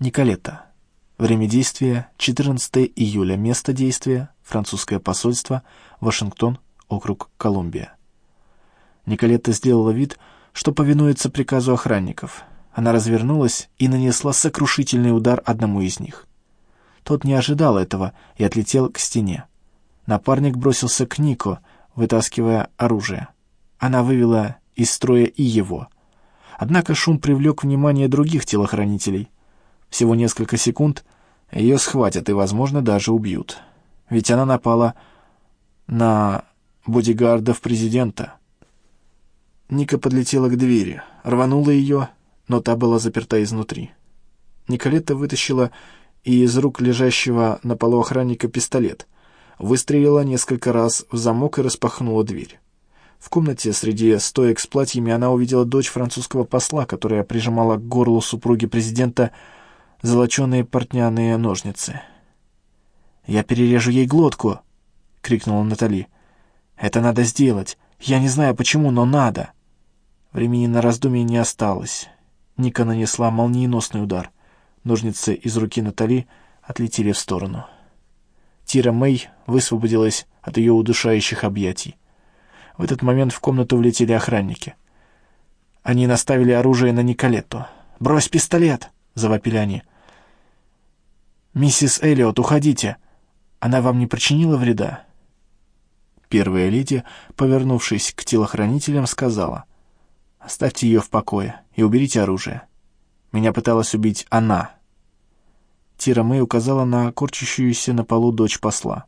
Николета. Время действия — 14 июля. Место действия — французское посольство, Вашингтон, округ Колумбия. Николетта сделала вид, что повинуется приказу охранников. Она развернулась и нанесла сокрушительный удар одному из них. Тот не ожидал этого и отлетел к стене. Напарник бросился к Нико, вытаскивая оружие. Она вывела из строя и его. Однако шум привлек внимание других телохранителей. Всего несколько секунд ее схватят и, возможно, даже убьют. Ведь она напала на бодигардов президента. Ника подлетела к двери, рванула ее, но та была заперта изнутри. Николетта вытащила из рук лежащего на полу охранника пистолет, выстрелила несколько раз в замок и распахнула дверь. В комнате среди стоек с платьями она увидела дочь французского посла, которая прижимала к горлу супруги президента золоченые портняные ножницы. «Я перережу ей глотку!» — крикнула Натали. «Это надо сделать. Я не знаю почему, но надо!» Времени на раздумье не осталось. Ника нанесла молниеносный удар. Ножницы из руки Натали отлетели в сторону. Тира Мэй высвободилась от ее удушающих объятий. В этот момент в комнату влетели охранники. Они наставили оружие на Николетту. «Брось пистолет!» — завопили они. «Миссис Эллиот, уходите! Она вам не причинила вреда?» Первая леди, повернувшись к телохранителям, сказала — Оставьте ее в покое и уберите оружие. Меня пыталась убить она. Тира Мэй указала на корчащуюся на полу дочь посла.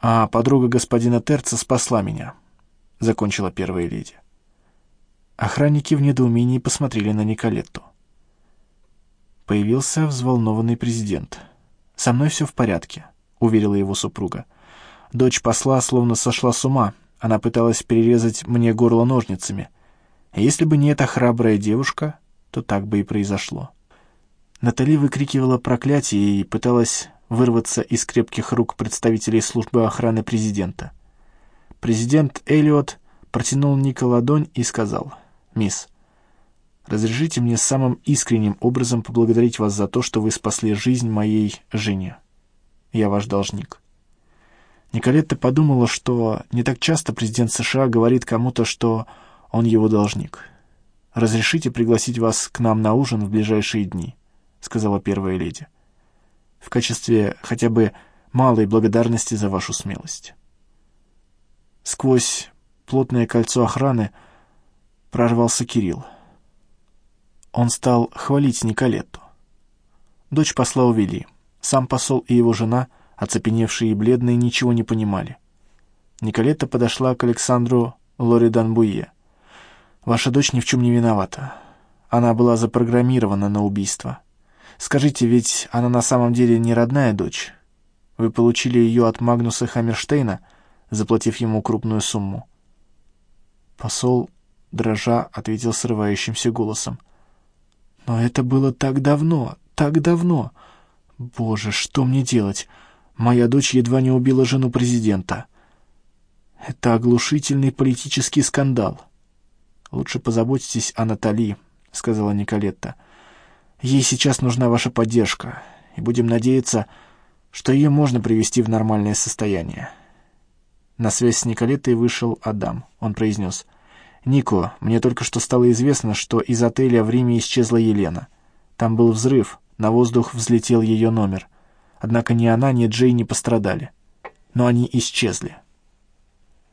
А подруга господина Терца спасла меня, закончила первая леди. Охранники в недоумении посмотрели на Николетту. Появился взволнованный президент. «Со мной все в порядке», — уверила его супруга. Дочь посла словно сошла с ума. Она пыталась перерезать мне горло ножницами — если бы не эта храбрая девушка, то так бы и произошло. Натали выкрикивала проклятие и пыталась вырваться из крепких рук представителей службы охраны президента. Президент Эллиот протянул Ника ладонь и сказал, «Мисс, разрешите мне самым искренним образом поблагодарить вас за то, что вы спасли жизнь моей жене. Я ваш должник». Николетта подумала, что не так часто президент США говорит кому-то, что он его должник. «Разрешите пригласить вас к нам на ужин в ближайшие дни», — сказала первая леди. «В качестве хотя бы малой благодарности за вашу смелость». Сквозь плотное кольцо охраны прорвался Кирилл. Он стал хвалить Николетту. Дочь посла увели. Сам посол и его жена, оцепеневшие и бледные, ничего не понимали. Николетта подошла к Александру Лоридан-Буе. Ваша дочь ни в чем не виновата. Она была запрограммирована на убийство. Скажите, ведь она на самом деле не родная дочь? Вы получили ее от Магнуса Хаммерштейна, заплатив ему крупную сумму?» Посол, дрожа, ответил срывающимся голосом. «Но это было так давно, так давно. Боже, что мне делать? Моя дочь едва не убила жену президента. Это оглушительный политический скандал». «Лучше позаботьтесь о Натали», — сказала Николетта. «Ей сейчас нужна ваша поддержка, и будем надеяться, что ее можно привести в нормальное состояние». На связь с Николеттой вышел Адам. Он произнес. «Нико, мне только что стало известно, что из отеля в Риме исчезла Елена. Там был взрыв, на воздух взлетел ее номер. Однако ни она, ни Джей не пострадали. Но они исчезли».